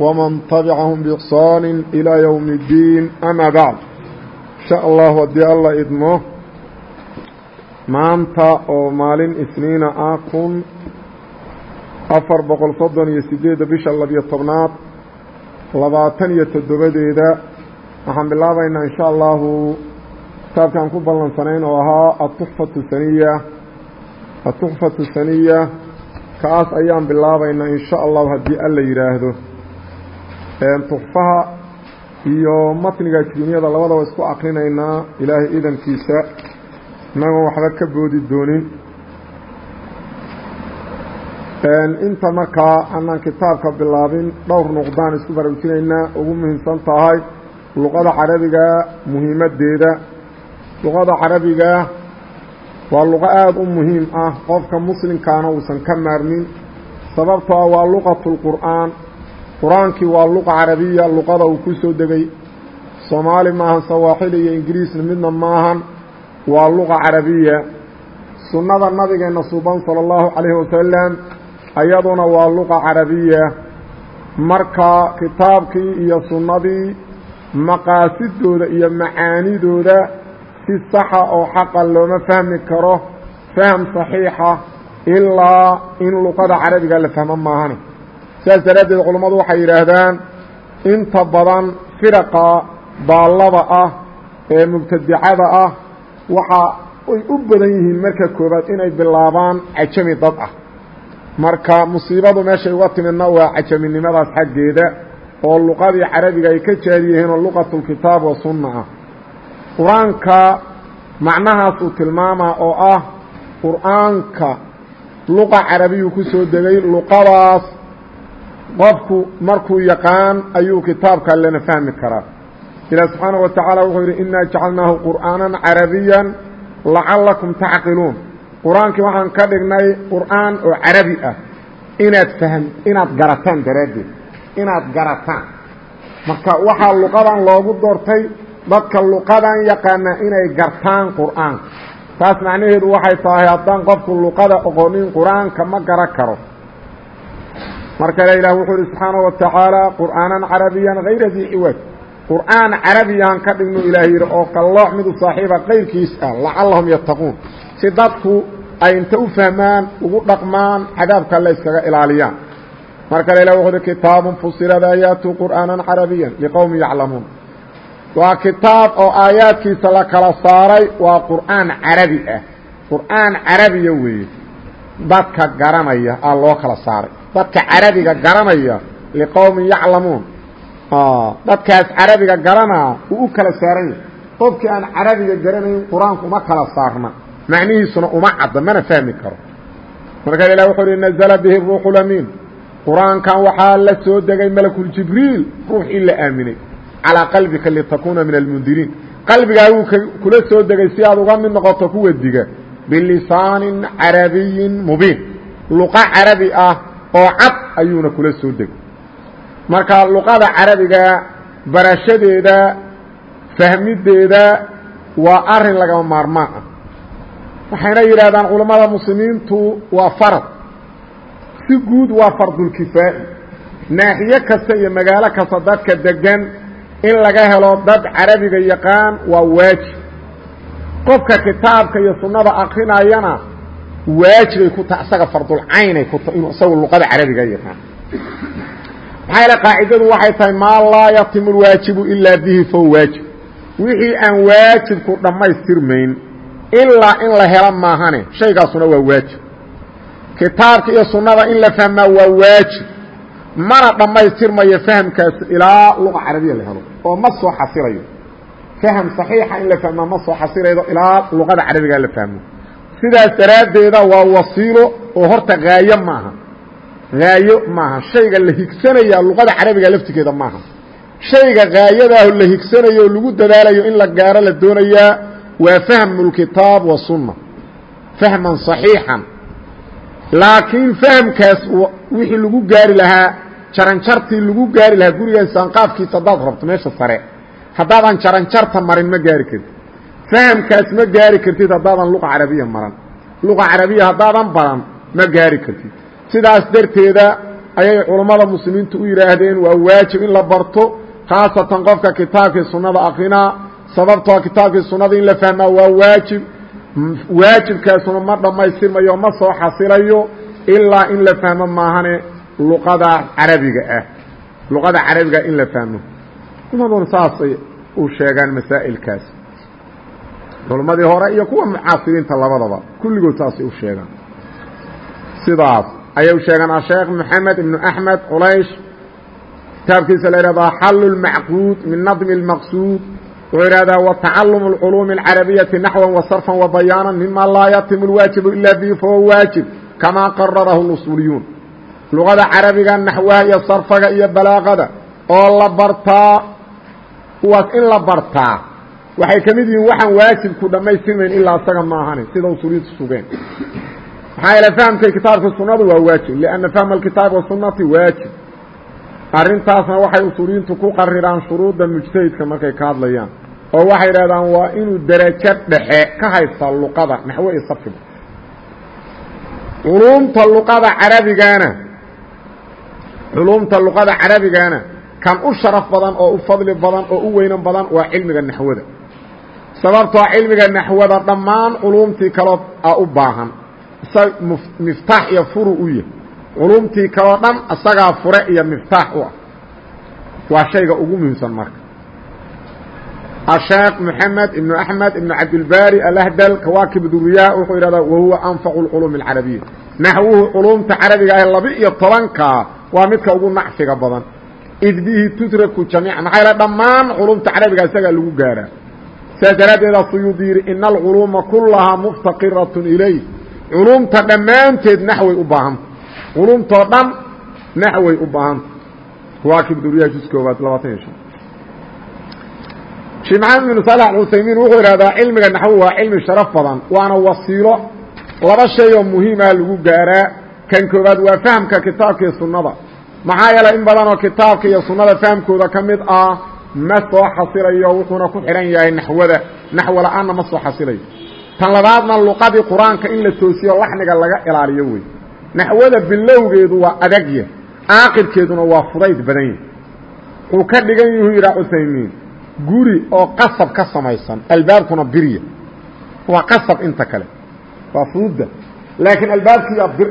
ومن طبعهم بإحصان إلى يوم الدين أما بعد إن شاء الله ودي الله إدمه maanta oo maalin isniina ah kun afar boqol soddon iyo sideedda bisha labiyo tobnaad labaatan iyo toddobadeeda waxaan bilaabaynaa insha allahu kitaabkaan ku ballansanayn oo ahaa atuxfatu saniya atuxfatu saniya kaas ayaan bilaabaynaa insha allahu haddii alla yidhaahdo tuxfaha iyo matniga jurumiyada labadaba isku akrinaynaa ilaahay idankiisa inagoon waxba ka boodi doonin. Inta markaa aanaan kitaabka bilaabin dhowr nuqdaan isku baraujinaynaa ugu muhiimsan tahay luqada carabiga muhiimaddeeda luqada carabiga waa luqo aada u muhiim ah qofka muslimkaana uusan ka maarmin. Sababtoo ah waa luqatu lqur'aan qur'aankii waa luqa carabiya luqada uu ku soo degay. Soomaali maahan sawaaxili iyo ingiriisna midna maahan waa luqa carabiya. Sunnada nabigeenna suban sala allahu calayhi wasalam ayaduna waa luqa carabiya. Marka kitaabkii iyo sunnadii maqaasidooda iyo macaanidooda si saxa oo xaqa looma fahmi karo faham saxiixa ilaa in luqada carabiga la fahmo maahane sidaas daraaddeed culammadu waxay yidhaahdaan inta badan firaqa baallada ah ee mubtadicada ah waxa ay u badan yihiin marka koobaad inay bilaabaan cajami dad ah. Marka musiibadu meeshay uga timidna waa cajaminimadaas xaggeeda oo luqadii carabiga ay ka jaari yihiinoo luqatulkitaab wa sunna ah. Qur'aanka macnahaasuu tilmaamaa oo ah qur'aanka luqa carabiyuu ku soo degay luqadaas qofku markuu yaqaan ayuu kitaabka allena fahmi karaa. Ilaah subxaanaه wa tacaala wuxuu yidhi inaa jacalnaahu qur'aanan carabiya lacallakum tacqiluun. Qur'aankii waxaan ka dhignay qur'aan oo carabi ah. Inaad fahm inaad garataan daraaddeed inaad garataan. Marka waxaa luqadan loogu doortay dadka luqadan yaqaana inay gartaan qur'aanka taas macnaheedu waxay tahay haddaan qofku luqada oqonin qur'aanka ma garan karo marka ilah wuxuu yidhi subxaanaه wa tacaala qur'aanan carabiya hayra dii ciwaaj qur'aan carabiyahan ka dhignu ilaah yidhi oo qallooc midu saaxiiba qayrkiis ah lacallahum yattaquun. Si dadku ay inta u fahmaan ugu dhaqmaan cadaabka alle ilaaliyaan. Mar kale ilah wuxu uhi kitaabun fusilad aayaatu qur'aanan carabiyan liqowmi yaclamuun. Waa kitaab oo aayaadkiisa la kala saaray waa qur'aan carabi ah. Qur'aan carabiya weeye dadka garanaya aa loo kala saaray dadka carabiga garanaya liqowmin yaclamuun. Dadkaas carabiga garanaa uu u kala saaran yahay qofkii aan carabiga garanayn qur'aanku uma kala saarna. Macnihiisuna uma cadda mana fahmi karo. Markaa ilah wuxuu uhi nazla bihi ruuxu lamiin. Qur'aankan waxaa la soo degay malakuljibriil ruuxii la aaminay. Calaa qalbika litakuuna min almundiriin qalbigaaguu kula soo degay si aad uga mid noqoto kuwa diga. Bilisaanin carabiyin mubiin. Luqa carabi ah oo cad ayuuna kula soo degay marka luqada carabiga barashadeeda fahmideeda waa arrin lagama maarmaan ah. Waxayna yidhahdaan culammada muslimiintu waa farad. Si guud waa fardulkifaa'i naaxiye kasta iyo magaalo kasta dadka degan in laga helo dad carabiga yaqaan waa waajib. Qofka kitaabka iyo sunnada akrinayana waajibay ku taha isaga fardulcaynay ku tahay inuu isagu luqada carabiga yaqaan. Maxaa yaele qaacidadu waxay tahay maa laa yatimu lwaajibu ilaa bihi fahuwa waajib. Wixii aan waajibku dhammaystirmayn ilaa in la helo maahane shaygaasuna waa waajib. Kitaabka iyo sunnada in la fahmaa waa waajib. Mana dhammaystirmayo fahamkaas ilaa luqa carabiya la helo oo ma soo xasilayo faham saxiixa in la fahmaa ma soo xasilaydo ilaa luqada carabiga la fahmo sidaas daraaddeeda waa wasiilo oo horta haayo maaha. Haayo maaha. Shayga la higsanayaa luqada carabiga laftigeeda maaha. Shayga gaayadaaho la higsanayo oo lagu dadaalayo in la gaaro la doonayaa waa fahmu lkitaab wasunna fahman صaxiixan laakiin fahamkaas wixii lagu gaari lahaa jaranjartii lagu gaari lahaa gurigaan saanqaafkiisa haddaad rabto meesha sare. Haddaadan jaranjarta marin ma gaari kartid fahamkaas ma gaari kartid haddaadan luqa carabiya maran. Luqa carabiya haddaadan baran ma gaari kartid. Sidaas darteeda ayay culammada muslimiintu u yidhaahdeen waa waajib in la barto khaasatan qofka kitaabkii sunnada akrinaa sababtoo kitaabkii sunnada in la fahmaa waa waajib. Waajibkaasuna ma dhammaystirmayo ma soo xasilayo ilaa in la fahmo maahane luqada carabiga ah. Luqada carabiga in la fahmo. Cumaduna saasay u sheegaan masaa'ilkaas culummadii hore iyo kuwa mucaasiriinta labadaba kulligood saasay u sheegaan sidaas ayay u sheegaan asheekh moxamed ibnu axmed culaysh kitaabkiisa la yidhahdaa xallu lmacquud min nadmi اlmaqsuud wuxuu yidhahdaa watacalum اlculuumi اlcarabiyati naxwan wasarfan wabayaanan mima laa yatimu اlwaajibu ila bihi fahuwa waajib kamaa qararahu اlusuuliyuun luqada carabiga naxwaha iyo sarfaga iyo balaaqada oo la bartaa kuwaas in la bartaa waxay ka mid yihiin waxaan waajibku dhammaystirmayn ilaa asaga maahane sida usuuliyintu sugeen. Maxaa yeele fahamkay kitaabka sunnadu waa waajib lianna fahma alkitaabi wasunnati waajib. Arrintaasna waxay usuuliyiintu ku qariraan shuruudda mujtahidka markay ka hadlayaan oo waxay idhahdaan waa inuu derajo dhexe ka haysta luqada. Naxwo iyo sarfiga culuumta luqada carabigana culuumta luqada carabigana kan u sharaf badan oo u fadli badan oo u weynan badan waa cilmiga naxwada sababtoo cilmiga naxwada dhammaan culuumtii kaloo u baahan. Isa miftaax iyo furu u yahay culuumtii kaloo dhan isagaa fure iyo miftaax u ah. Waa shayga ugu muhiimsan marka. Asheekh moxamed ibnu axmed ibnu cabdilbaari alahdal kawaakib duriyaa wuxuu yidhahdaa wahuwa anfaqu lculuumi alcarabiya naxwuhu culuumta carabiga ah laba-iyo tobankaa waa midka ugu nacfiga badan. Id bihi tudraku jamiica maxaa yaele dhammaan culuumta carabiga isagaa lagu gaaraa saas daraaddeeda suyuudi yidhi ina alculuuma kullahaa muftaqiratun ilayh. Culuumta dhammaanteed naxway u baahanta culuumtoo dhan naxway u baahanta kawaakib duriyaa jus koobaad labaatan iyo shan. Sheekh wuxuu idhahdaa cilmiga naxwo waa cilmi sharaf badan waana wasiilo laba shay oo muhiimaha lagu gaaraa. Kan koobaad waa fahamka kitaabka iyo sunnada. Maxaa yeelay in badan oo kitaabka iyo sunnada fahamkooda ka mid ah ma soo xasilayo wuxuuna ku xidhan yahay naxwada naxwo la'aanna ma soo xasilayo. Tan labaadna luqadii qur'aanka in la toosiyo laxniga laga ilaaliyo wey. Naxwada bilowgeedu waa adagya aaqirkeeduna waa fudayd badan yahy wuxuu ka dhigan yuhu yidhaa cusaymiin guri oo qasab ka samaysan albaabkuna birya waa qasab inta kale waa fuudda laakiin albaabkiiyaa bir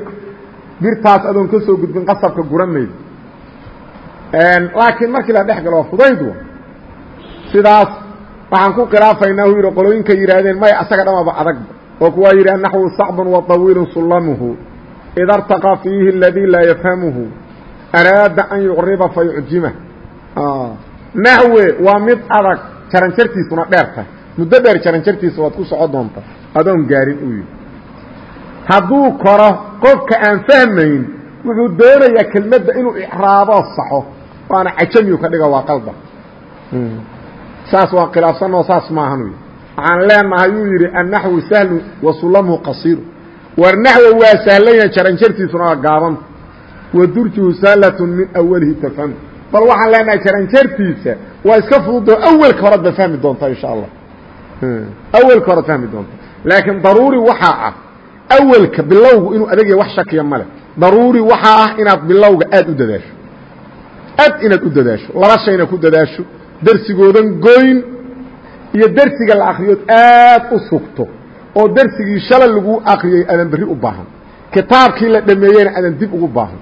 birtaas adoon ka gudbin qasabka guramayda laakiin markii la dhex galo waa fudayd wa sidaas waxaan ku khilaafaynaa uu yidhi qolooyinka yidhaahdeen may asaga dhamaba adagba oo kuwaa yidhi naxwu sacbun wa طawiilu sullamuhu ida artaqa fiihi اladii laa yafhamuhu araada an yuqriba fayucjimah naxwe waa mid adag jaranjartiisuna dheer tahay. Muddo dheer jaranjartiisa waad ku soco adoon gaarin uu yidhi. Hadduu koro qofka aan fahmayn wuxuu doonayaa kelmadda inuu icraaboo saxo waana cajamiyu ka dhiga waa qalda. Saas waa khilaafsanoo saas maahan waxaan leenahay yuu yidhi annaxwu sahlu wa sulamhu qasiiru. War naxwo waa sahlanya jaranjartiisuna waa gaabanta wa durjuhu sahlatun min awalihi tafhamu bal waxaan leenahay jaranjartiisa waa iska fududoo awelka horaad ba fahmi doontaa insha allah. Awelka horaad fahmi doontaa laakiin daruuri waxaa ah awelka bilowgu inuu adag yahay wax shakiya male daruuri waxaa ah inaad bilowga aad u dadaasho aad inaad u dadaasho laba shayna ku dadaasho dersigoodan goyn iyo dersiga la akriyood aad u sugto oo dersigii shalay lagu akriyey aadan berri u baahan. Kitaabkii la dhameeyeyna aadan dib ugu baahan.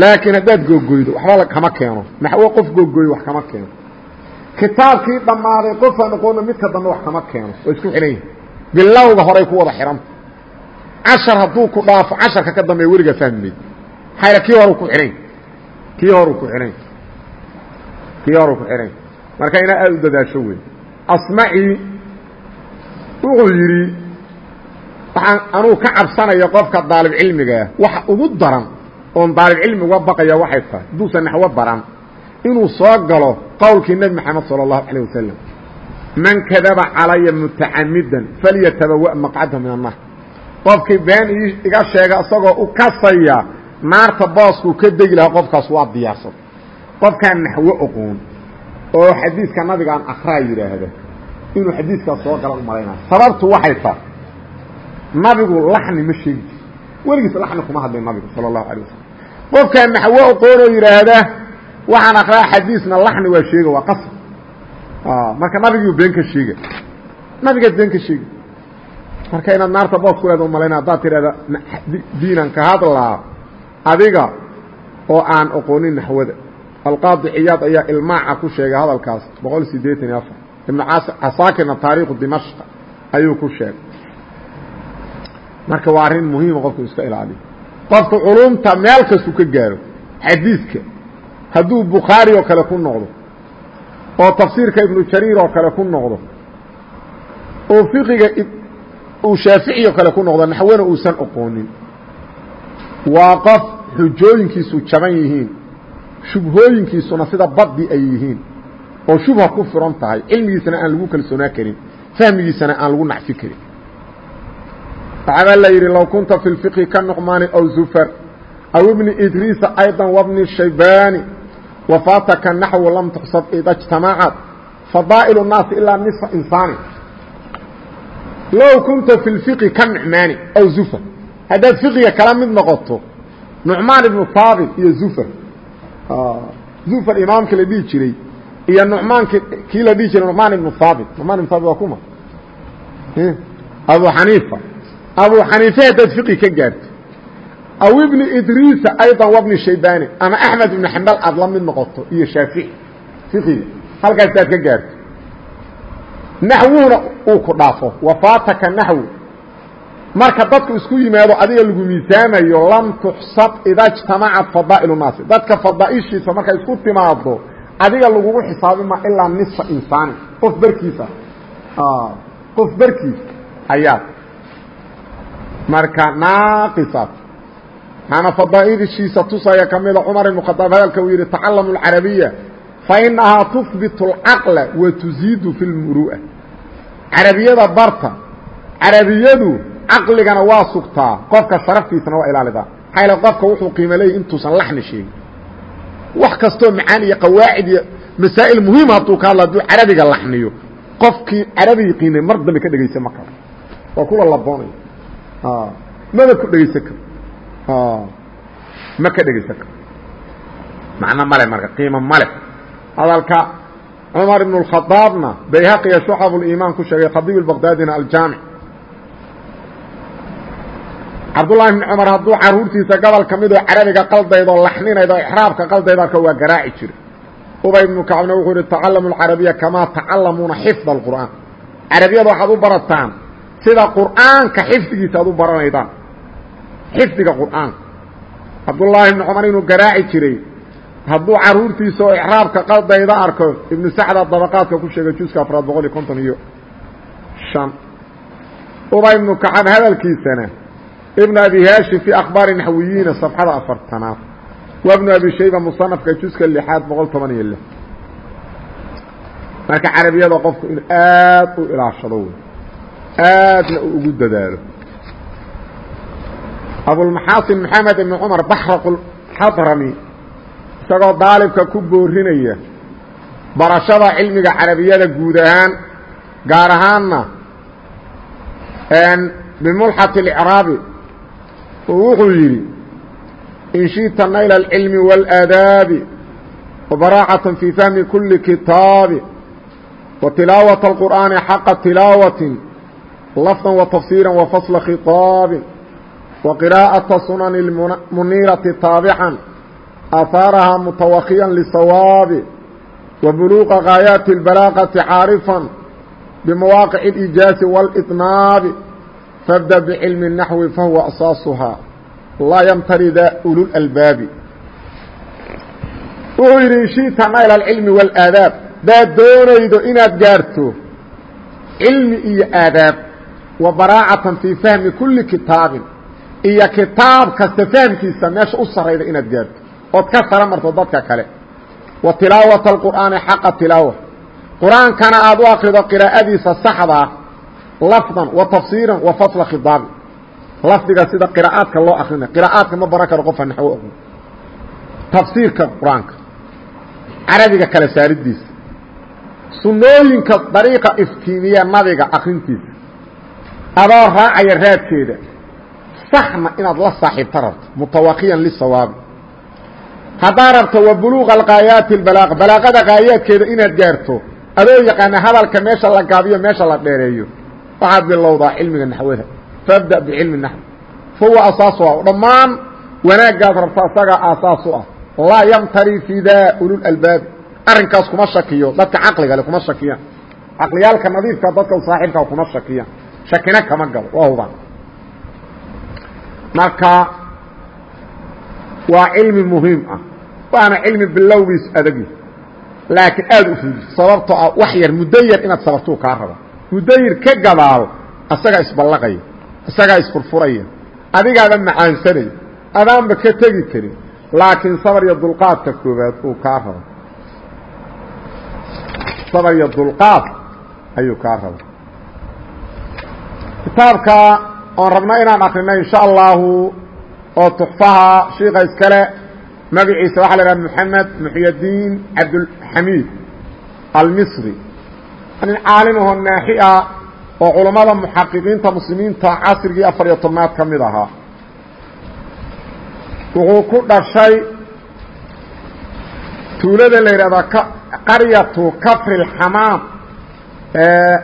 Laakiin haddaad googoydo waxba kama keeno. Naxwo qof googooyo wax kama keeno. Kitaabkii dhammaaday qofaan aqoona midka dambe wax kama keeno. Waa isku xidhan yihiin bilowga horay ku wada xidhanta cashar hadduu ku dhaafo casharka ka dambeeya weligaa fahmi. Mayd maxaa kii horu ku xidhan kii horu ku xidhan kii horu ku xidhan marka inaa aada u dadaasho wey asmaci wuxuu yidhi waxaan anuu ka cabsanayo qofka daalib cilmigaah waxa ugu daran oon daalib cilmi uga baqaya waxay tahay. Hadduusan naxwo baran. Inuu soo galo qowlkii nebi moxamed sala allahu calayh wasalam man kadaba calaya mutacamidan falyatabawa maqcada min annar qofkii been iga sheega isagoo u kasaya naarta booskuu ka degi lahaa qofkaas waa diyaarsan. Qofkaan naxwo oqoon oo xadiiska nabiga aan akraa yidhaahda inuu xadiiskaas soo gala u sababtu waxay tahay nabigu laxni ma sheegi jir weligiis laxni kuma hadlay nabigu sala allahu alay wasalam qofkaan naxwo oqoonoo yidhaahda waxaan akraa xadiisna laxni waa sheega waa qasr. Marka nabigiu been ka sheega nabigaad been ka sheega marka inaad naarta boos ku leeda umalayna haddaad tidhahda diinan ka hadlaa adiga oo aan oqoonin naxwada alqaadi ciyaad ayaa ilmaaca ku sheegay hadalkaas boqol sideetan iyo afar. Ibnu casaakirna taariikhu dimashq ayuu ku sheegay. Marka waa arrin muhiima qofku iska ilaaliyo. Qofku culumta meel kastuu ka gaaro xadiidka hadduu bukhaari oo kale ku noqdo oo tafsiirka ibnu jariir oo kale ku noqdo oo fiqiga uu shaafici oo kale ku noqdo naxwana uusan oqoonin. Waa qof xujooyinkiisu jaban yihiin shubhooyinkiisuna sida baddi ay yihiin oo shubha ku furan tahay cilmigiisana aan lagu kalsoonaa karin fahmigiisana aan lagu nacfi karin. Waxaabaa la yidhi low kunta fi lfiqhi ka nuqmaani aw zufar aw ibni idriisa aydan wabni shaybaani wafaataka naxwu lam tuxsab ida اjtamacad fadaa'ilu naasi ilaa niصfa insaani. Low kunta fi lfiqhi ka nucmaani aw zufar haddaad fiqiga kala mid noqoto nucmaan ibnu haabit iyo zufar. Zufar imaamka la dhihi jiray iyo nucmaanki kii la dhihi jiray nucmaan ibnu haabit nucmaan ibnu haabit waa kuma. Abu xaniifa abu xaniife haddaad fiqi ka gaarto. Aw ibni idriisa ayضa wabni shaybani ama axmed ibnu xambal aad la mid noqoto iyo shaafici fiqiga halkaas aad ka gaarto. Naxwuhuna uu ku dhaafo. Wafaataka naxwu marka dadku isku yimaado adiga lagu miisaamayo lam tuxsab idaa jtamacad fadaa'il naasi. Dadka fadaaishiisa markay isku timaado adiga lagugu xisaabima ilaa nisa insaani. Qof barkiisa. Ah, qof barkiis ayaa. Marka naaqisaas maxaana fadaa'idishiisa tusaya ka mida cumar ibnu khadaab hadalka uu yidhi tacallamu alcarabiya fainahaa tuhbitu alcaqla wa tuziidu fi lmuru'a carabiyada barta. Carabiyadu caqligana waa sugtaa qofka sharaftiisana waa ilaalidaa maxaa qofka wuxuu qiimo leeyahy intuusan laxni sheegin wax kastoo macaani iyo qawaacid iyo masaa'il muhiima ah hadduu ka hadlo hadduu carabiga laxniyo qofkii carabi yiqiinay mar dambe ka dhegaysa ma karo. Waa kuwa laboonaya mana ku dhegaysan karo. Ma ka dhegaysan karo. Macno male marka qiimo male hadalka cumar ibn اlkhadaabna bayhaqiga shucab ulimaan ku sheegay khadiib baqdaadina aljaamic cabdullahi bni cumar hadduu caruurtiisa gobol ka midoo carabiga qaldaydoo laxninaydo ixraabka qaldaydo arka waa garaaci jiray. Ubay ibnu kacbna wuxuu yihi tacalamu alcarabiya kamaa tacallamuuna xifda alqur'aan. Carabiyada waxaad u barataan sida qur'aanka xifdigiisa aad u baranaydaan. Xifdiga qur'aanka cabdullaahi ibni cumar inuu garaaci jiray hadduu caruurtiisa oo ixraabka qaldayda arko ibnu sacda dabaqaadka ku sheegay juska afraad boqol iyo konton iyo shan. Ubay ibnu kacab hadalkiisana ibn abi haashim fii akhbaari naxwiyiina safxada afartanaad waa ibnu abi shayba musanafka juska lixaad boqol toban iyo lix. Marka carabiyada qofku in aad u ilaashado wey aadna uu ugu dadaalo. Abulmaxaasin maxamed ibni cumar baxraq xadrami isagoo daalibka ku boorinaya barashada cilmiga carabiyada guud ahaan gaar ahaanna bimulxati اlcraabi oo wuxuu yidhi in shiئta nayla اlcilmi wاlآadaabi وbaraacatan fii fahmi kuli kitaabi wa tilaawaة اlqur'aani xaqa tilaawatin lafda وatafsiira wafasla khiطaabi wa qiraa'aةa sunani اmuniirati taabixan aahaaraha mutawakiyan lisawaabi wa buluuqa gaayaati اlbalaaqati caarifan bimawaaqic اliijaasi wاlإطnaabi fabda bcilmi الnaxwi fahuwa asaasuhaa laa yamtarida ululalbaabi wuxuu yidhi inshiita nayla alcilmi wاlaadaab daad doonaydo inaad gaarto cilmi iyo aadaab wa baraacatan fii fahmi kuli kitaabin iyo kitaab kasta fahmkiisa meesha u sarayda inaad gaarto ood ka sara marto dadka kale wa tilaawata alqur'aani xaqa tilaawa qur-aankana aad u akrido qiraa'adiisa saxdaa lafdan wa tafsiiran wa fasla khidaabi lafdiga sida qiraa'aadka loo akrinay qiraa'aadka ma baran karo qofa naxwo aqrin tafsiirka qur'aanka. Carabiga kala saaridiisa sunnooyinka dariiqa iftiimiya nabiga akrintiisa. Adoo raacaya raadkeeda. Saxna inaad la saaxiibta rabto. Mutawaqiyan lisawaabi haddaa rabto wa buluuqa alqaayaati albalaaq balaaqada qaayaadkeeda inaad gaarto. Adoo yaqaana hadalka meesha la gaabiyo meesha la dheereeyo waxaad bilowdaa cilmiga naxwada fabda bicilmi naxw. Fahuwa asaasu ah dhammaan wanaaggaad rabta isagaa aasaas u ah. Laa yamtari fii daa ululalbaabi arrinkaas kuma shakiyo dadka caqliga le kuma shakiyaan caqliyaalka nadiifka dadka saaxiibkaa kuma shakiyaan shakina kama galo waa hubaan. Marka waa cilmi muhiim ah waana cilmi bilowgiis adagi. Laakiin aada u fuudi sababtoo ah wax yar muddo yar inaad sabartuu kaa raba muddo yar ka gadaal isagaa isballaqaya isagaa isfurfuraya adigaada macaansanaya adaanba ka tegi karin laakiin sabar iyo dulqaadka koobaad uu kaa raba sabar iyo dulqaad ayuu kaa raba kitaabka oon rabno inaan akrino insha allahu oo tuxfaha shiika iskale magaciisa waxaa la idhaha moxamed muxyadiin cabdulxamiid almisri nin caalim ahoo naaxi ah oo culammada muxaqiqiinta muslimiinta casrigii afar iyo tobnaad ka mid ahaa. Wuxuu ku dhashay tuulada la yidhahdaa qaryatu kafri lxamaam ee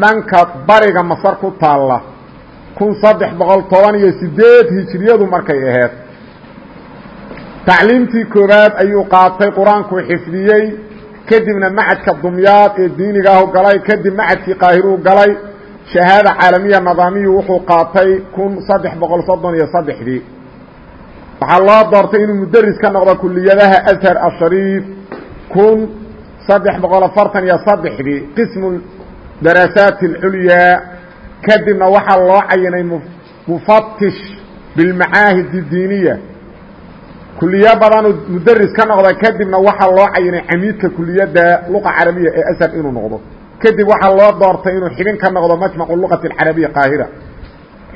dhanka bariga masar ku taalla kun saddex boqol toban iyo sideed hijiriyadu markay ahayd. Tacliimtii koowaad ayuu qaatay qur'aankuu xifdiyey kadibna macadka dumyaad ee diinigaahu galay kadib macadkii qaahiruu galay shahaada caalamiya nidaamiyu wuxuu qaatay kun saddex boqol soddon iyo saddexdii. Waxaa loo doortay inuu mudaris ka noqdo kuliyadaha ashar ashariif kun saddex boqol afartan iyo saddexdii qismu daraasaat alculyaa kadibna waxaa loo cayinay mufatish bilmacaahid diiniya kuliyo badanuu mudaris ka noqda kadibna waxaa loo cayinay camiidka kuliyadda luqa carabiya ee ashar inuu noqdo. Kadib waxaa loo doortay inuu xibin ka noqdo majmacu luqati alcarabiya qaahira.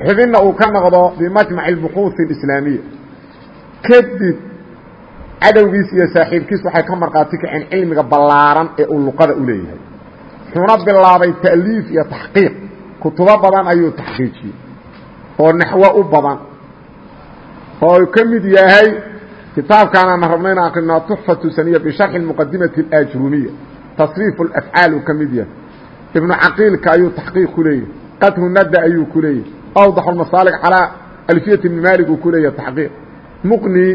Xibinna uu ka noqdo bimajmaci albuxuuhi alislaamiya. Kadib cadowgiis iyo saaxiibkiis waxay ka markhaati kaceen cilmiga ballaaran ee uu luqada u leeyahay. Wuxuuna bilaabay ta'liif iyo taxqiiq. Kutubo badan ayuu taxqiijiyey oo naxwo u badan. Oo ka yahay kitaabkan aan rabno inaan akrinaa tuxfatu saniya bisharxi muqadimati اlaajrumiya tasriif alafcaal uu ka mid yahay. Ibnu caqiilka ayuu taxqiiq ku leeyahy qadhu nada ayuu ku leeyahy awdax almasaalig calaa alfiyati ibni maalik uu ku leeyahy taxqiiq. Muqni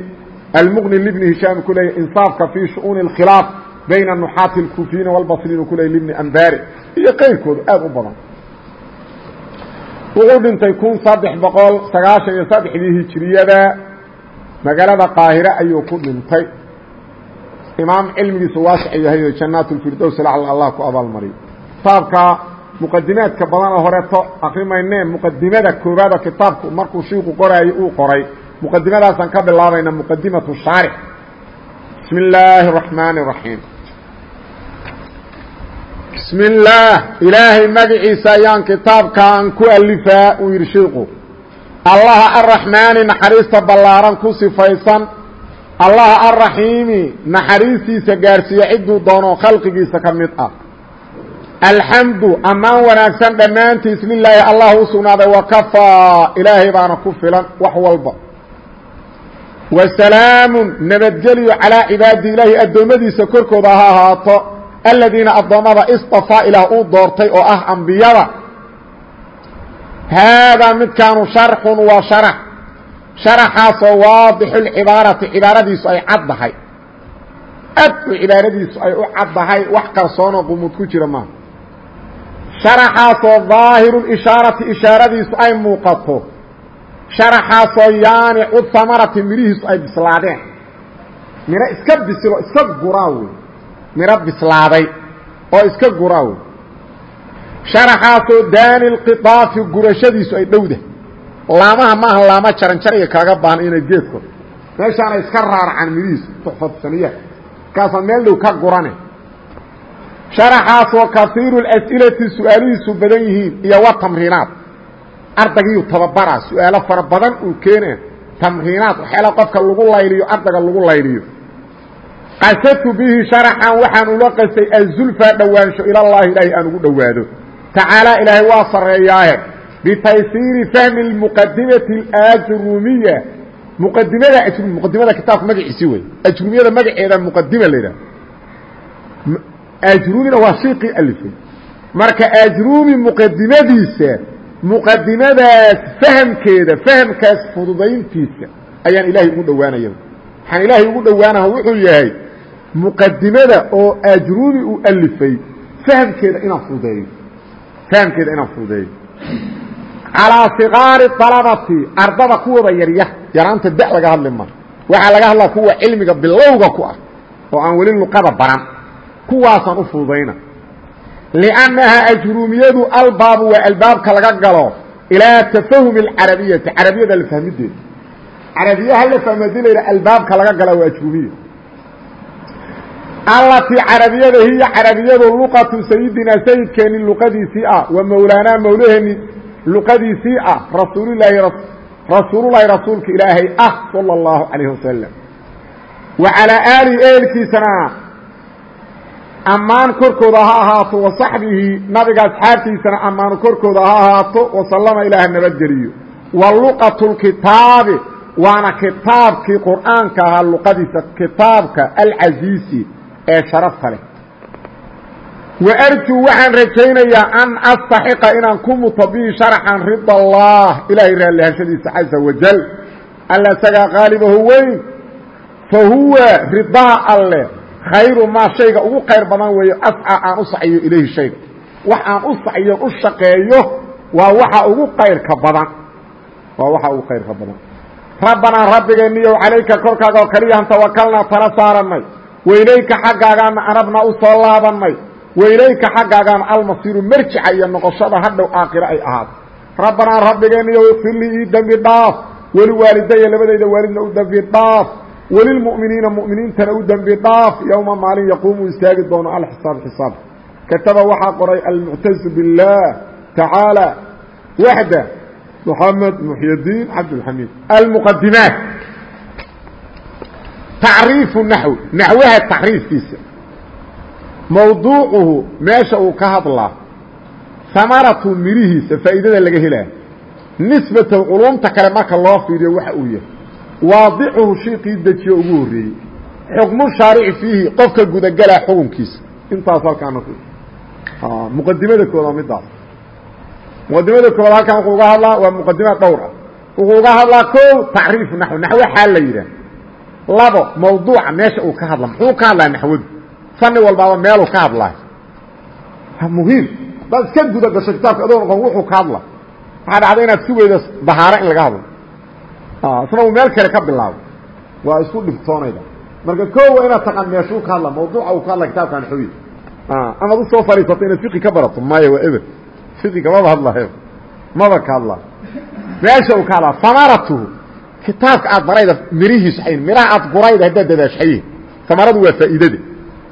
almuqni libni hishaam ku leeyahy insaafka fii shu'uuni اlkhilaaf bayna anuxaati alkuufiyiina walbasriin uu ku leeyahy libni ambari iyo qayrkooda aada u badan. Wuxuu dhintay kun saddex boqol sagaashan iyo saddexdii hijiriyada magaalada qaahire ayuu ku dhintay. Imaam cilmigiisu waasic yahayo jannaatulfirdows lacal allah ku abaalmariyo kitaabka muqadimaadka badanoo horeto akrimaynee muqadimada koobaada kitaabku markuu shiiku qoraayo uu qoray. Muqadimadaasaan ka bilaabayna muqadimatu shaarix. Bismi illaahi araxmaani araxiim bismi illaah ilaahay magaciisa ayaan kitaabkaan ku alifaa uu yidhi shiiku allaha arraxmaani naxariista ballaaran ku sifaysan. Allaha arraxiimi naxariistiisa gaarsiiya cidduu doono khalqigiisa ka mid ah. Alxamdu ammaan wanaagsan dhammaantiis lilaahi allah u sugnaaday wakafaa ilaahay baana ku filan wax walba. Wasalaamun nabadgelyo calaa cibaadi ilaahi addoommadiisa korkooda ha ahaato aladiina addoommada istafaa ilaah uu doortay oo ah ambiyada haadaa midkaanu sharxun waa sharax sharaxaasoo waadixu lcibaarati cibaaradiisu ay caddahay ad u cibaaradiisu ay u caddahay wax qarsoonoo qumud ku jira maaha sharaxaasoo daahiru ishaarati ishaaradiisu ay muuqato sharaxaasoo yaanicu hamarati midhihiisu ay bislaadeen midho iska bisilo iska guraa wey midho bislaaday oo iska guraa wey sharaxaasoo daani lqidaafi gurashadiisu ay dhowda. Laamaha maaha laama jaranjaraya kaaga baahan inay geedko. Meeshaana iska raaracan midhihiisu tuxfatu saniyaha markaasaa meel dhow ka gurane. Sharaxaasoo kaiiru as'ilati su'aalihiisu badan yihiin iyo wa tamriinaat ardaygiiu tababaraa su'aalo fara badan uu keena tamriinaat waxyaala qofka lagu layliyo ardayga lagu layliyo. Qasadtu bihi sharaxan waxaan ula qastay azulfaa dhowaansho ilallaahi ilaahay aan ugu dhowaado tacaalaa ilaahay waa sarreeyaaye bitaysiiri fahmi muqadimati ajrumiya muqadimada ajrumi muqadimada kitaabka magaciisi wey ajrumiyada magaceeda muqadima la yidhaha ajrumina waa shiiqii alifay marka ajrumi muqadimadiisa muqadimadaas fahamkeeda fahamkaas fududayntiisa ayaan ilaahay ugu dhowaanaya waxaan ilaahay ugu dhowaanaha wuxuu yahay muqadimada oo ajrumi uu alifay fahamkeeda inaan fududeeyo fahamkeeda inaan fududeeyo. Calaa siqaari alabati ardada kuwooda yaryar yaraanta da laga hadli ma waxaa laga hadlaa kuwa cilmiga bilowga ku ah oo aan weli luqada baran. Kuwaasaan u fududayna liannahaa ajruumiyadu albaabu waa albaabka laga galo ilaa tafahumi alcarabiyati. Carabiyada la fahmideeda carabiyaha la fahmo la yidhaha albaabka laga gala waa ajruumiya allatii carabiyada hiya carabiyadu luqatu sayidinaa sayidkeeni luqadiisii ah wa mowlaanaa mowlaheeni luqadiisii ah rasuulilaahi rasuululahi rasuulka ilaahay ah salى اllahu calayh wasalam wa calaa aalihi ehelkiisana ammaan korkooda ha ahaato wa saxbihi nabiga asxaabtiisana ammaano korkooda ha ahaato wasallama ilaah nabadgeliyo wa luqatu lkitaabi waana kitaabkii qur'aanka ahaa luqadiisa kitaabka alcasiisi ee sharafta leh. Waarjuu waxaan rajaynayaa an astaxiqa inaan ku muto bihi sharxan rida allah ilaahay raallihashadiisa wajal alla isagaa qaalibahu weyn fa huwa ridaa alle khayru maa shayga ugu khayr badan weeyo asca aan u saciyo ilayhi shayga. Wax u saciyo u shaqeeyo waa waxa ugu kayrka badan. Waa waxa ugu kayrka badan. Rabbanaa rabbigeeniyow calayka korkaaga oo kaliyahan tawakalnaa tala saarannay wailayka xaggaagaana anabna u soo laabannay. Wailayka xaggaagaan almasiiru marjica iyo noqoshada hadhow aakhiro ay ahaato rabbanaa rabbigeeniyo ikfirlii ii dembi dhaaf. Weliwaalidaya labadayda waalidna u dembi dhaaf. Welilmu'miniina mu'miniintana u dembi dhaaf. Yowma maalin yaquumu istaagi doono alxisaab xisaab. Kataba waxaa qoray almuctazu biاllaah tacaalى waxda moxamed muxydiin cabdilxamiid almuqadimaat tacriifu naxwi naxwaha tacriifkiisa. Mawduucuhu meesha uu ka hadlaa hamaratu mirihiisa faa'iidada laga helaa nisbatan culumta kale marka loo fiiriyo waxa uu yahay. Waadicuhu shiiqii dejiyo ugu horreeyey. Xukmu shaarici fiihi qofka gudagelaa xukunkiisa. Intaas halkaana ku muqadimada kooda midaas muqadimada kooda halkan wuxuu uga hadlaa waa muqadimaad dhowr ah. Wuxuu uga hadlaa ko tacriifu naxwi naxwe xaal la yidhaah labo mawduuca meesha uu ka hadla muxuu ka hadlaa naxwadu fani walbaaba meeluu ka hadlaayo muhiim. Hadaad iska guda gasho kitaabka adoo noqon wuxuu ka hadla waxaa dhacda inaad sugaydo dahaaro in laga hadlo. Isna uu meel kale ka bilaabo waa isku dhibtoonayda. Marka ko waa inaad taqaan meeshuu ka hadla mawduuca uu ka hadla kitaabkan xooyi amaad u soo fadhiisato inaad fiqi ka barato maya waa eber. Fiqiga maba hadlayo maba ka hadlaa. Meesha uu ka hadlaa samaratuhu kitaabka aad barayda mirihiisu xayin miraha aad gurayda haddaad dadaashaye samaradu waa faa'iidade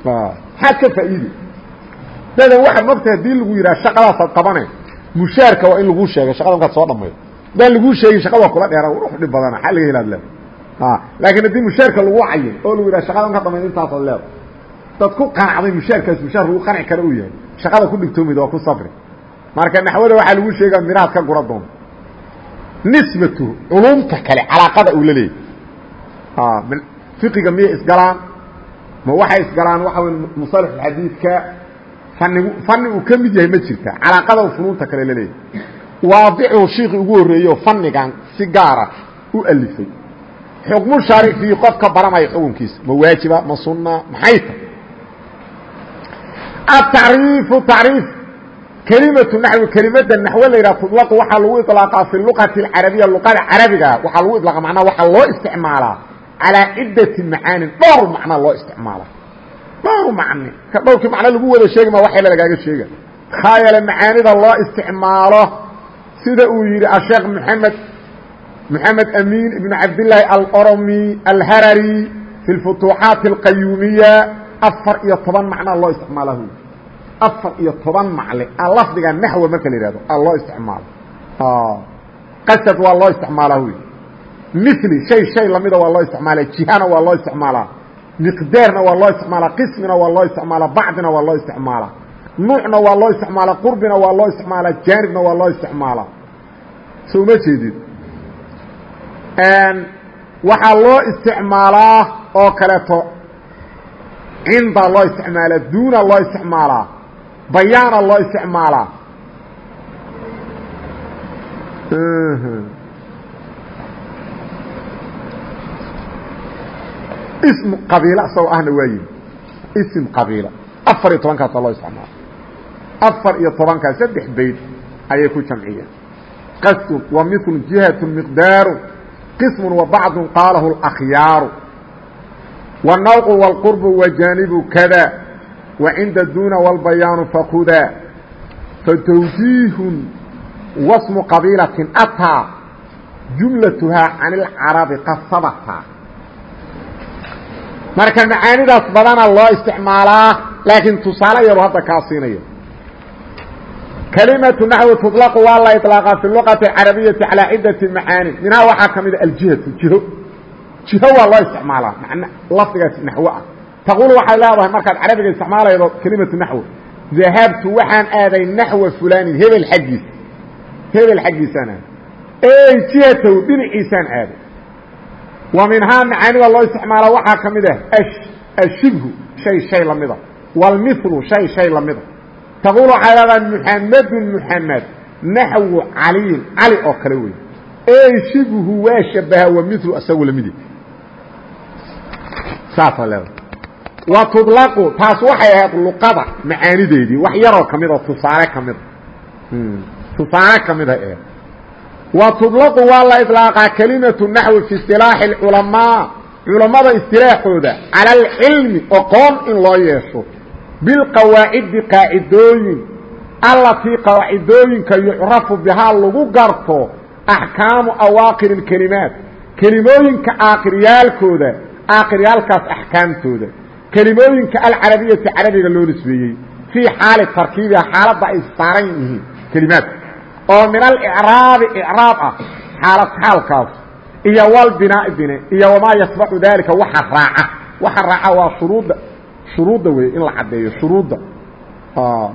maxaad ka faa'iide dadan waxaad mogta haddii lagu yidhaha shaqadaasaad qabane mushaarka waa in laguu sheegay shaqada markaad soo dhamaydo haddaan laguu sheegin shaqada waa kula dheera wax dhib badana xaa laga helaad leeda laakiin haddii mushaarka lagu cayin oo lagu yidhaha shaqada markaad dhamayd intaasaad leeda dad ku qanacday mushaarkaas mushaar lagu qanci kara uu yahay shaqada ku dhigtoomida waa ku sabri. Marka naxwada waxaa lagu sheegaa mirahaad ka gura doonto nisbatu culumta kale calaaqada uu la leeyahy fiqiga miyay isgalaan ma waxay isgalaan waxa wey musalax xadiidka fanigu fani uu ka mid yahay ma jirta calaaqada funuunta kale la leeyahy waadicuhu shiikii ugu horreeyeoo fanigan si gaara u alifay. Xukmu shaaric fiihi qofka baranaya xukunkiisa ma waajiba ma sunna maxay tahy atacriifu tacriif kelimatu naxwi kelimada naxwo la yidhaha tudlaqu waxaa lagu iطlaaqaa fi luqati اcarabiya luqada carabiga waxaa lagu iطlaaqa macnaha waxaa loo isticmaalaa calىa ciddati macaanin dhowr macna loo isticmaala dhowr macne ka dhowrkii macno lagu wada sheegi ma waxayla lagaaga sheega maxaa yeele macaanida loo isticmaalo sida uu yidhi asheekh maxamed maxamed amiin ibnu cabdillaahi aloromi alharari fi lfutuuxaati alqayuumiya afar iyo toban macnaa loo isticmaala hu afar iyo toban macle a lafdiga naxwa marka la yihahdo a loo isticmaalo. Qasad waa loo isticmaalaa hu mili shay shay lamida waa loo isticmaala jihana waa loo isticmaalaa miqdaarna waa loo isticmaalaa qismina waa loo isticmaalaa bacdina waa loo isticmaalaa nuucna waa loo isticmaalaa qurbina waa loo isticmaalaa jaanibna waa loo isticmaalaa. So uma jeedid? Waxaa loo isticmaalaa oo kaleeto cinda loo isticmaalaa duuna loo isticmaalaa bayaana loo isticmaalaa ism qabiila isagoo ahna waa yimi ism qabiila afar iyo tobankaasa loo isticmaala afar iyo tobankaas saddex bayd ayay ku jamciyeen qasdun wa milu jihatu miqdaaru qismu wa bacdu qaalahu اlakhyaaru والنوق والقرب وجانب كذا وعند دون والبيان فخذا فتوجيه واسم قبيلة أتى جملتها عن العرب قد sabta marka macaanidaas badana loo isticmaalaa laakiin tusaale yaru hadda kaa siinayo kalimatu naxwi tuطlaqu waa la iطlaaqa fi luqati اcarabiyati calaa cidati macaani minhaa waxaa ka mida aljihatu jiho jiho waa loo isticmaalaa man lafdigaas naxwo ah taquulu waxay leedahay markaad carabiga isticmaalaydo kelimatu naxwo dahabtu waxaan aaday naxwa fulanin hebel xaggiisa hebel xaggiisaan aaday ey jihatahu dhinaciisaan aaday wa minhaa macaanida loo isticmaala waxaa ka mid ah ashibhu shay shay lamida wاlmilu shay shay lamida taquul waxay leedahay muxamedun muxamed naxwu caliyin cali oo kale wey ey shibhu waa shabaha wa milu isagu lamidi saasaa leedahay wa tublaqu taas waxay ahayd luqada. Macaanideedii wax yaroo ka mid oo tusaale ka mida hmm, tusaale ka mid a ee. Wa tublaqu waa la ilaaqaa kelimatu naxwi fi istilaaxi alculamaa. Culammada istilaaxooda cala alcilmi oqoon in loo yeesho. Bilqawaacidi qaacidooyin allatii qaacidooyinka yucrafu bihaa lagu garto axkaamu awaakiri اlkelimaat kelimooyinka aakiryaalkooda aakiryaalkaas axkaamtooda kelimooyinka alcarabiyati carabiga loo nisbeeyey fii xaali tarkiibiha xaaladda ay saaran yihiin kelimaadka oo min alicraabi icraab ah xaalad xaalkaas iyo walbinaa'i bine iyo wamaa yatbacu daalika waxa raaca. Waxa raaca waa shuruudda shuruudda wey in la caddeeyo shuruudda.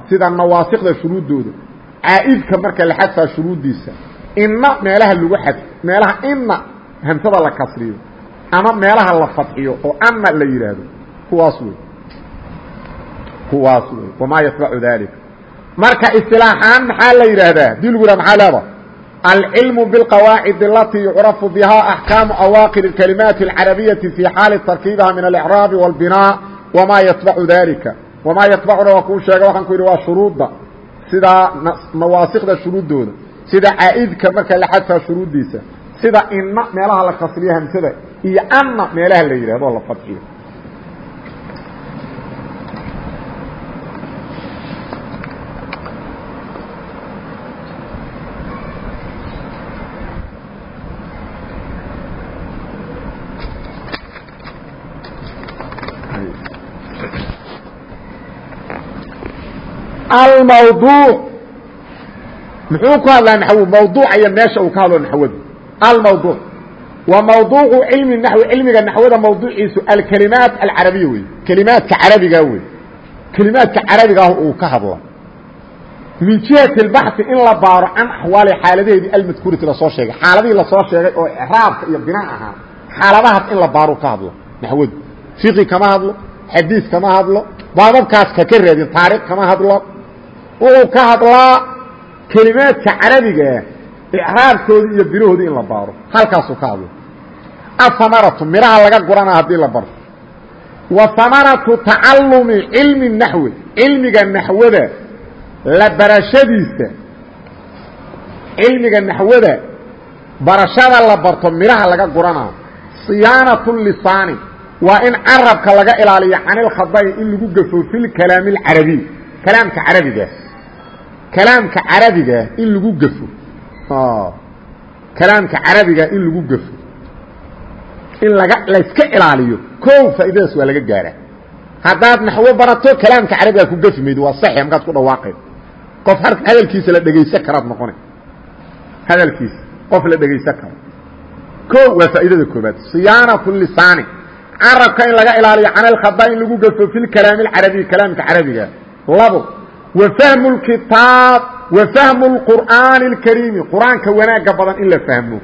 Sida nawaasikda shuruuddooda. Caa'idka marka la xadfaa shuruuddiisa inna meelaha lagu xadfo meelaha inna hamsada la kasriyo ama meelaha la fadxiyo oo anna la yidhaahdo kuwaas wey kuwaas wey wamaa yatbacu daalika marka isilaaxaan maxaa la yidhaahdaa hadii lagu yidhah maxaa leeda alcilmu biاlqawaacid alatii yucrafu biha axkaamu awaaqir اkalimaati اlcarabiyati fi xaali tarkiibiha min alicraabi wاlbinaa wamaa yatbacu dalika wamaa yatbacuna waa kuu sheega waxaan ku yidhi waa shuruudda sidaa nawaasikda shuruuddooda sida caa'idka marka la xadfaa shuruuddiisa sida inna meelaha la kasriyo hamsada iyo anna meelaha la yidhahdo la fadxiyo almawduuc muxuu ku hadlaa naxwu mawduuca iyo meesha uu ka hadlo naxwadu. Almawduuc wa mawduucu cilmi naxwi cilmiga naxwada mawduuciisu alkelimaat alcarabiya wey kelimaadka carabiga wey kelimaadka carabigaah uu ka hadla min jihati اbaxi in la baaro can axwaali xaaladaheedii almadkuurati la soo sheegay. Xaaladihii la soo sheegay oo icraabka iyo bina ahaa xaaladahaas in la baaro ka hadlo naxwadu. Fiqi kama hadlo xadiis kama hadlo baababkaas kaka raadin taarikh kama hadlo wuxuu ka hadlaa kelimaadka carabigaa icraabkoodii iyo birahoodii in la baaro halkaasuu ka hadla ahamaratu midhaha laga gurana haddii la barto wa hamaratu tacalumi cilmi naxwi cilmiga naxwada la barashadiisa cilmiga naxwada barashada la barto midhaha laga guranaa siyaanatu lisaani waa in carabka laga ilaaliyo can ilkhada'i in lagu gafo fi lkalaami alcarabiy kalaamka carabiga kalaamka carabiga in lagu gafo. Kalaamka carabiga in lagu gafo. In laga layska ilaaliyo. Kow faa'iidadaas waa laga gaaraa. Haddaad naxwo barato kalaamka carabiga ku gafi maydo waa saxi markaad ku dhawaaqayd qof hadalkiisa la dhegaysan karaad noqona hadalkiisa qof la dhegaysan karo. Ko waa faa'iidada koobaad siyaanatu lisaani. Carabka in laga ilaaliyo can alkhada in lagu gafo fi lkalaami alcarabiy kalaamka carabiga labo wa fahmu lkitaab wa fahmu lqur'aani اlkariimi qur-aanka wanaagga badan in la fahmo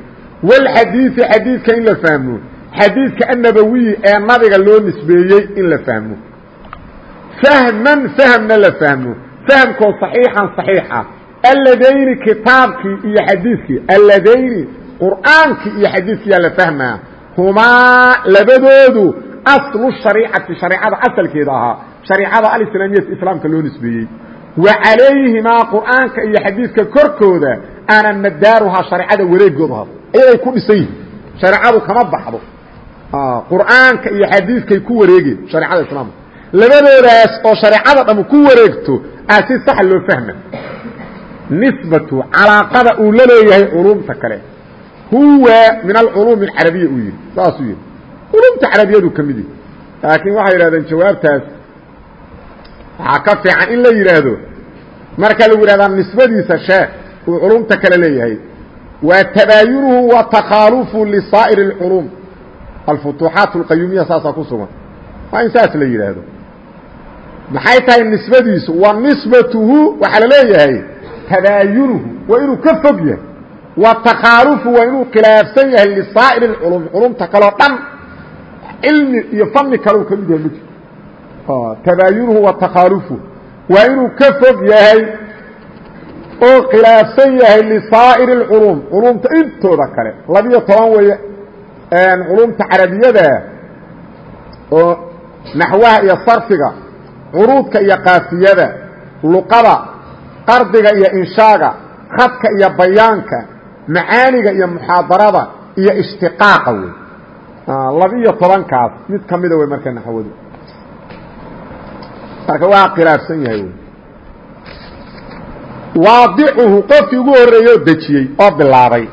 wاlxadiiثi xadiidka in la fahmo xadiidka annabawiyi ee nabiga loo nisbeeyey in la fahmo fahman fahmna la fahmo fahmkoo صaxiixan صaxiixa alladayni kitaabkii iyo xadiidkii alladayni qur'aankii iyo xadiidkiyaa la fahmaa humaa labadoodu aslu shariicati shareicada asalkeeda ahaa shareicada alislaamiyati islaamka loo nisbeeyey wa calayhimaa qur'aanka iyo xadiidka korkooda ana madaaruhaa shareicada wareegooda ha ayaday ku dhisan yihiin. Shareecadu kama baxdo. Qur'aanka iyo xadiidkay ku wareegeen shareicada islaamka labadoodaas oo shareecada dham ku wareegto a si sax loo fahma. Nisbatu calaaqada uu la leeyahay culumta kale. Huwa min alculuum alcarabiya uu yidhi saasuu yidhi culumta carabiyadu ka mid yihi laakiin waxay yidhahdeen jawaabtaas waxaa ka fiican in la yidhaahdo marka lagu yidhahdaa nisbadiisa sheekh uu culumta kale leeyahay waa tabaayunuhu wa takhaalufu lisaa'ir اlculuum alfutuuxaat اlqayuumiya saasaa ku sugan waa in saas la yidhaahdo maxay tahay nisbadiisu wa nisbatuhu waxaa la leeyahay tabaayunuhu waa inuu ka fog yahay wa takhaalufu waa inuu khilaafsan yahay lisaa'ir اculum culumta kaleo dhan cilmi iyo fani kaleu ka mid yahay mji tabaayunuhu wa takhaalufu waa inuu ka fog yahay oo khilaafsan yahay lisaa'ir اculum culumta intooda kale labiyo toban weeye culumta carabiyada oo naxwaha iyo sarfiga curuudka iyo kaafiyada luqada qardiga iyo inshaaga khadka iyo bayaanka macaaniga iyo muxaadarada iyo ishtiqaaqa wey laba-iyo tobankaas mid ka mida wey marka naxwadu marka waa khilaafsan yahay wy waadicuhu qofkii ugu horreeyey dejiyey oo bilaabay.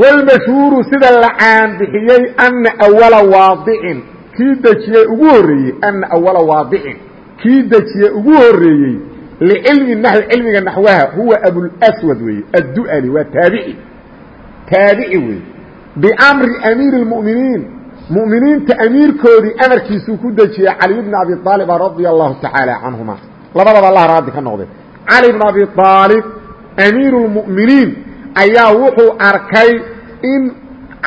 Wاlmashhuuru sida la caanbixiyey ana awala waadicin. Kii dejiyey ugu horreeyey ana awala waadicin. Kii dejiyey ugu horreeyey licilmi naxwi cilmiga naxwaha huwa abulswad weeye addu'ali waa taabici. Taabici weeye biamri amiiri اlmu'miniin mu'miniinta amiirkoodii amarkiisuu ku dejiyey cali bni abi aaliba radia allahu tacaala canhuma labadaba allah raadi ka noqday. Cali bn abi aalib amiiru اlmu'miniin ayaa wuxuu arkay in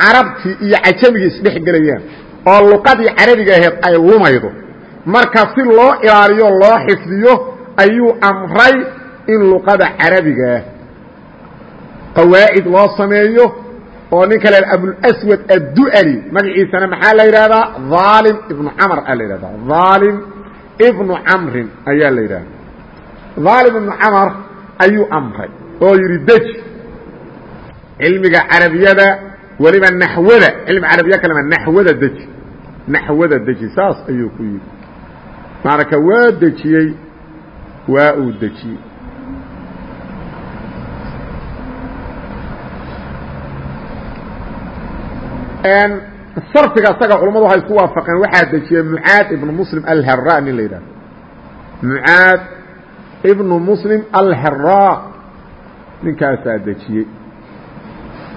carabtii iyo cajamigii isdhex gelayaan oo luqadii carabiga aheed ay lumaydo. Marka si loo ilaaliyo loo xifdiyo ayuu amray in luqada carabigaah qawaacid loo sameeyo oo ninka la abulswad addu'ali magaciisana maxaa la yidhahdaa aalim ibnu camr aa la yidhahdaa. Aalim ibnu camrin ayaa la yidhahda aalim ibnu camar ayuu amray oo yidhi deji cilmiga carabiyada weliba naxwada cilmi carabiya kalema naxwada deji naxwada deji saas ayuu ku yidhi. Marka waa dejiyey waa uu dejiyey sarfiga isaga culamadu waxay isku waafaqeen. Waxaa dejiyey mucaad ibnu muslim alhara nin la yidhahdo mucaad ibnu muslim alhara ninkaasaa dejiyey.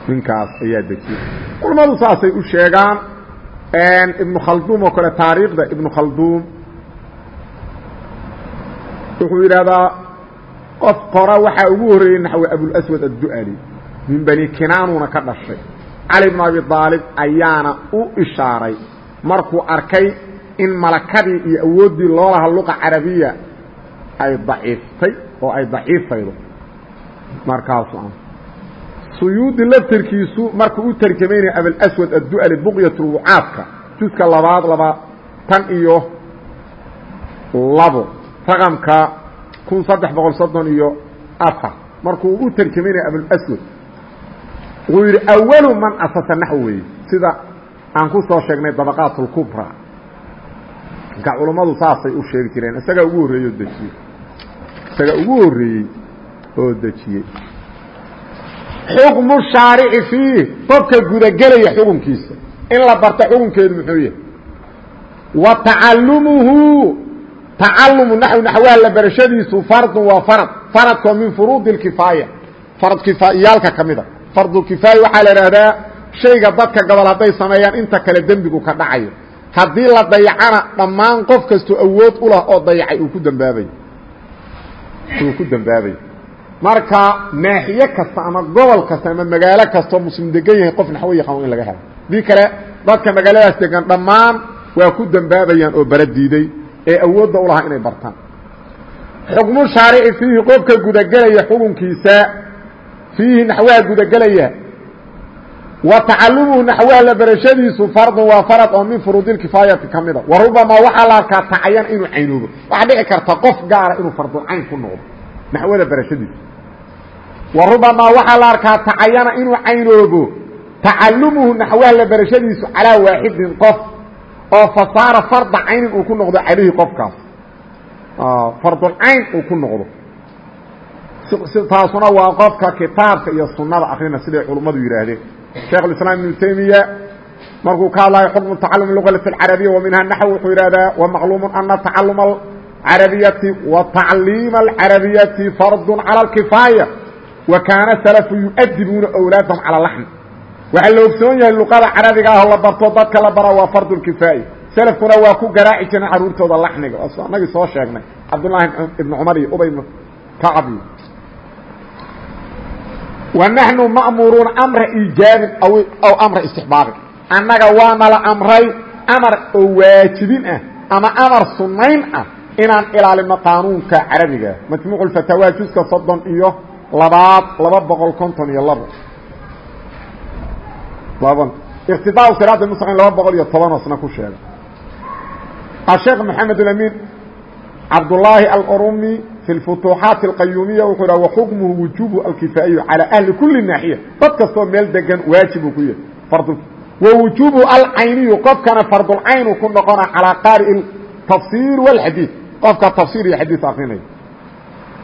Ninkaas ayaa dejiyey. Culamadu saasay u sheegaan. Ibnu khalduum oo kale taariikhda ibnu khalduum. Wuxuu yidhahdaa qof qora waxaa ugu horreeyey naxwi abulswad addu'ali min bani kinaanuuna ka dhashay cali bnu abi aalib ayaana u ishaaray. Markuu arkay in malakadii iyo awooddii loo laha luqa carabiya ay daciiftay oo ay daciifaydo. Markaasu suyuudi laftirkiisu markuu u tarjamaynaya abalswad addu'ali buqyatulwucaadka juska labaad laba tan iyo labo raqamka kun saddex boqol soddon iyo afar. Markuu u tarjamaynaya abulaswad wuxuu yidhi awalu man asasa naxw weeye sida aan ku sheegnay dabaqaat اlkubra marka culummadu saasay u sheegi jireen isagaa ugu horreeyey oo dejiyey. Isagaa ugu horreeyey oo dejiyey. Xukmu shaarici fiih qofka gudagelaya xukunkiisa. In la barto xukunkeedu muxuu yahay? Wa tacalumuhu tacalumu naxw naxwaha barashadiisu fardun waa farad. Faradkoo min furuudi اkifaaya farad kifaayaalka ka mida fardulkifaaya waxaa la idhaahdaa shayga dadka gobol hadday sameeyaan inta kale dembigu ka dhacayo. Haddii la dayacana dhammaan qof kastoo awood u lah oo dayacay uu ku dambaabayo uu ku dambaabayo marka naaxiye kasta ama gobol kasta ama magaalo kastoo muslim degan yahay qof naxwo yaqaan in laga helo. Dii kale dadka magaaladaas degan dhammaan waa ku dambaabayaan oo bara diiday ee awoodda u lahaa inay bartaan. Xukmu shaarici fiihi qofka gudagelaya xukunkiisa fiihi naxwaha gudagelaya. Wa tacalumuhu naxwaha la barashadiisu fardun waa farad oo min furuudilkifaayati ka mida. Wa rubamaa waxaa la arkaa tacayan inuu caynoobo waxaa dhici karta qof gaara inuu fardulcayn ku noqdo. Naxwada barashadiisa wa rubamaa waxaa la arkaa tacayana inuu caynoobo. Tacalumuhu naxwaha la barashadiisu calaa waaxidin qof oo fasaara farda caynin uu ku noqdo calayhi qofkaas. Fardulcayn uu ku noqdo taasuna waa qofka kitaabka iyo sunada akrina siday culummadu yidhaahdeen sheekh اiسلام iبن تaymiya markuu ka hadlayo xukم تacalum luغaة الcarabiya wa minha naxو wuxuu yihahdaa وmacluum ana tacalum اcarabiyati وatacliim اlcarabiyati fard calى الkifaaya wa kaana slfu yuadibuuna أwlaadahum calى laxn waxaa la ogsoon yahay luqada carabiga ah oo la barto dadka la bara waa fard اkifaaya slfkuna waa ku garaaci jireen caruurtooda laxniga anagii soo sheegnay cabdالlahi ibn cmar iyo ubay kacab wanaxnu ma'muruuna amra iijaabin aw amra istixbaabin annaga waana la amray amar oo waajibin ah ama amar sunnayn ah inaan ilaalino qaanuunka carabiga majmuuc lfataawa juska soddon iyo labaad laba boqol konton iyo labo laban iqtidaa siraat mustaqim laba boqol iyo toban osna ku sheegay asheekh maxamed alamin cabdullaahi alurumi في الفتوحaaت الqayumiya wuxuu dha وxukmuhu wujubu alkifaa'iyu calى ahli kuli naaxiya dad kastoo meel degan waajibuu ku yahay wwujubu alcayniyu qofkana fardulcaynu ku noqona calىa qaari tafsir wاlxadiid qofka tafsir iyo xadiid akrinaya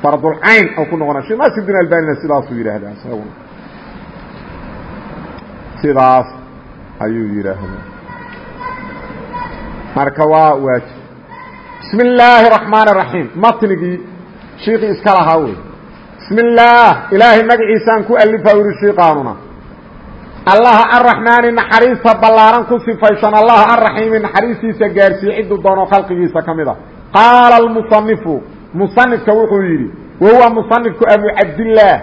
fardulcayn u ku noqona shekh nasir din albanina sidaasuu yidhaahdaa isaguna sidaas ayuu yidhaahdaa marka waa waajib bismi اllaahi الرaحmaan الرaحيim matnigii shiikii iska lahaa wey bismi illaah ilaahay magaciisaan ku alifa uri shiiqaanuna allaha arraxmaani naxariista ballaaran ku sifaysan allaha arraxiimi naxariistiisa gaarsiiye cidduu doono khalqigiisa ka mid a qaala almusanifu musanifka wuxuu yidhi wa huwa musanifku abu cabdillaah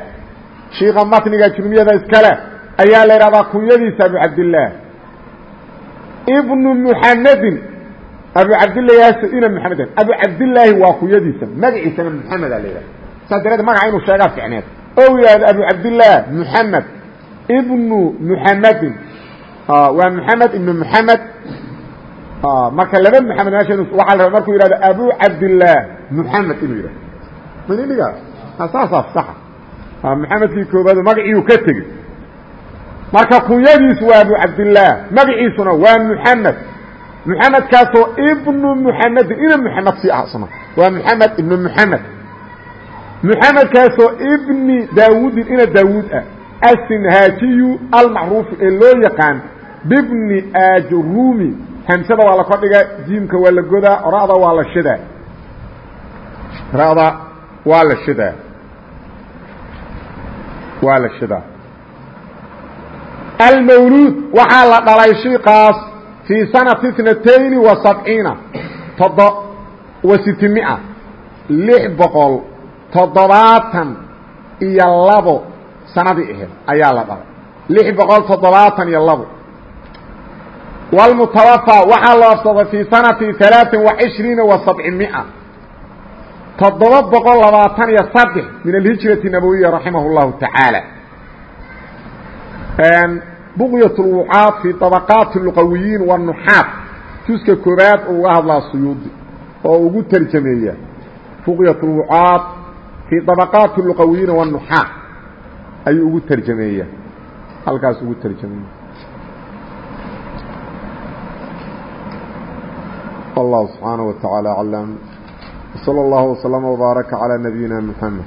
shiika matniga jurmiyada iskale ayaa la idhahdaa kunyadiisa abu cabdillaah ibnu muxamedin abu cabdilaahi ina mxameden abu cabdilaahi waa kuyadiisa magaciisana mxameda la yidhahda saas dareed magaca inuu sheegaa ficneed. Oo yidhahdo abu cabdillaah mxamed ibnu muxamedin waa mxamed ibnu mxamed marka laba mxamed meesha waaa la markuu yihahdo abu cabdillaah mxamed inuu yidhahdo manidhiga saasaa saxa mxamedkii koobaad magaciiu ka tegey. Marka kunyadiisu waa abu cabdillaah magaciisuna waa mxamed mxamedkaasoo ibnu muxamedi ina muxamed sii aha soma waa muxamed ibnu muxamed muxamedkaasoo ibni daawuudin ina daawuud ah. Asinhaajiyu almacruufu ee loo yaqaan bibni ajrumi. Hamsada waa la kordhigaa jiimka waa la godaa rada waa la shidaa. Ra'da waa la shidaa. Waa la shidaa. Almawluud waxaa la dhalay shiiqaas fii sanati itnatayni wa sabciina todo wa sitimia lix boqol toddobaatan iyo labo sanadii ahayd ayaa la dhalay lix boqol toddobaatan iyo labo wاlmutawafى waxaa loo afsaday fii sanati alaaثin wa cishriina wa sabcimia toddoba boqol labaatan iyo saddex min alhijrati nabowiya raximah اllahu taعaalى buqyat اlwucaad fii طabaqaati اluqawiyiin wالnuxaat juska koobaad uu uga hadlaa suyuudi oo ugu terjameeya buqyat اlwucaad fii طabaqaati اluqawiyiin wالnuxaat ayuu ugu terjameeya halkaas ugu terjameeya والله سبحانه وتعالى أعلم وصلى الله وسلم وبارك على نبينا محمد